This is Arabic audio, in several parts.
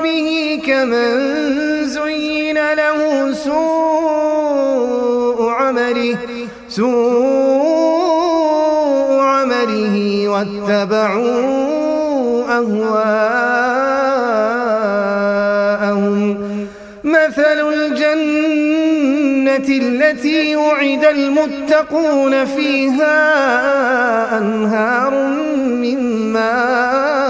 ربه كمن زين له سوء عمله سوء عمله واتبعوا أهواءهم. مثل الجنة التي وعد المتقون فيها أنهار من ماء.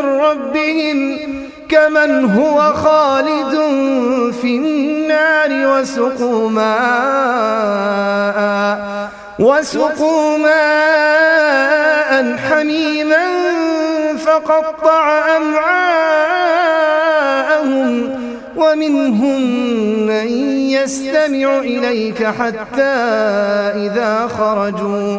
من ربهم كمن هو خالد في النار وسقوا ماء وسقوا ماء حميما فقطع أمعاءهم ومنهم من يستمع إليك حتى إذا خرجوا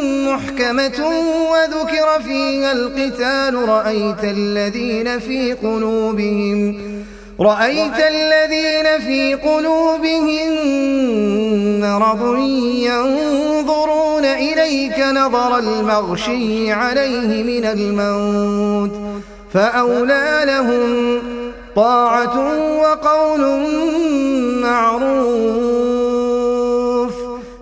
محكمة وذكر فيها القتال رأيت الذين في قلوبهم رأيت الذين في قلوبهم مرض ينظرون إليك نظر المغشي عليه من الموت فأولى لهم طاعة وقول معروف.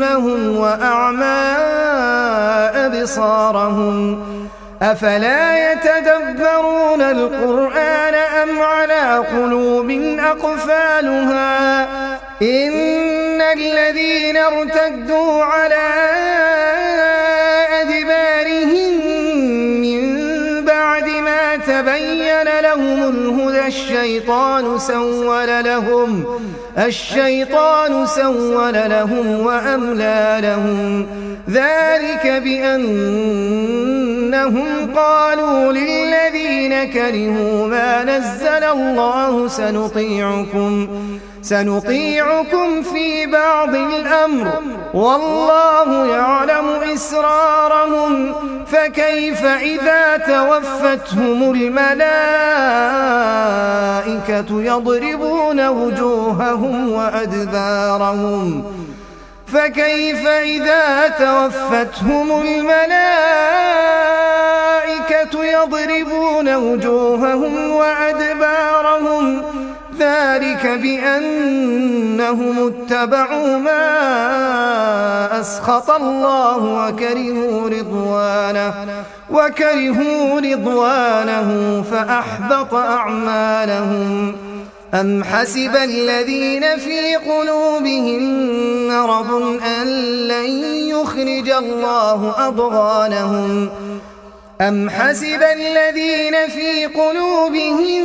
فأصمهم وأعمى أبصارهم أفلا يتدبرون القرآن أم على قلوب أقفالها إن الذين ارتدوا على أدبارهم من بعد ما تبين لهم الهدى الشيطان سول لهم. الشيطان سول لهم وأملى لهم. ذلك بأنهم قالوا للذين كرهوا ما نزل الله سنطيعكم سنطيعكم في بعض الأمر. والله يعلم إسرارهم. فكيف إذا توفتهم الملائكة يضربون وجوههم وأدبارهم؟ فكيف إذا توفتهم الملائكة يضربون وجوههم وأدبارهم؟ ذلك بأنهم اتبعوا ما أسخط الله وكرهوا رضوانه وكرهوا رضوانه فأحبط أعمالهم. أم حسب الذين في قلوبهم مرض أن لن يخرج الله أضغانهم؟ أم حسب الذين في قلوبهم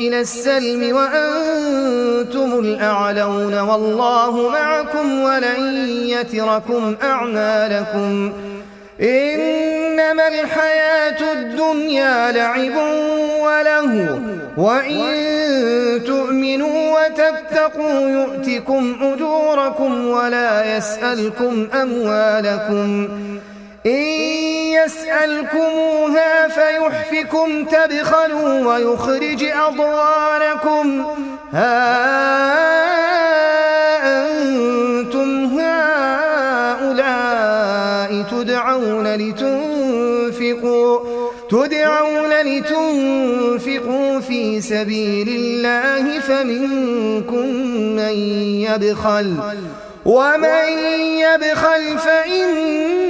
إلى السلم وأنتم الأعلون والله معكم ولن يتركم أعمالكم. إنما الحياة الدنيا لعب وله وإن تؤمنوا وتتقوا يؤتكم أجوركم ولا يسألكم أموالكم. إن يسألكموها فيحفكم تبخلوا ويخرج أضوانكم ها أنتم هؤلاء تدعون لتنفقوا تدعون لتنفقوا في سبيل الله فمنكم من يبخل. ومن يبخل فإنما